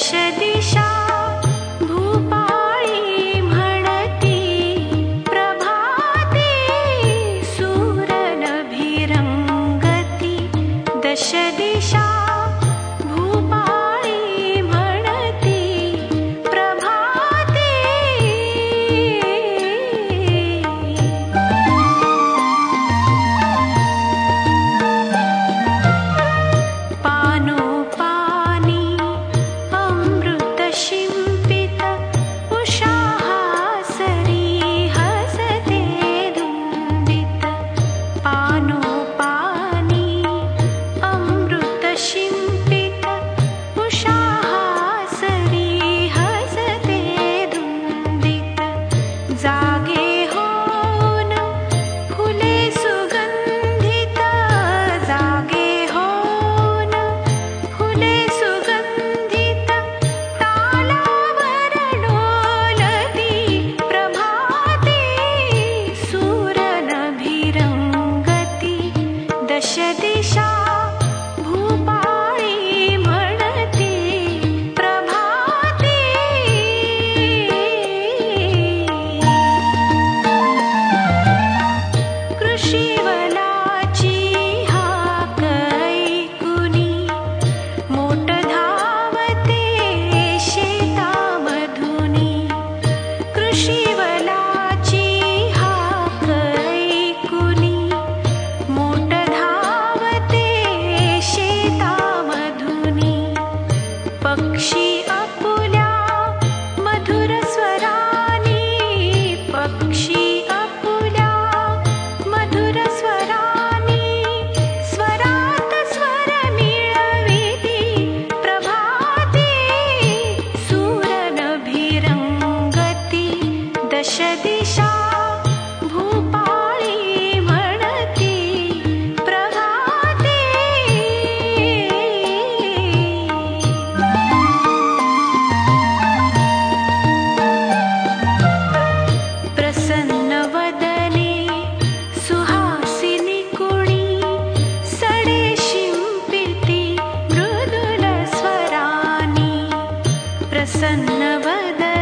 是的。प्रसन्नवदने सुहासिनी कुणी सरेशिम्पि मृदुलस्वराणि प्रसन्नवदल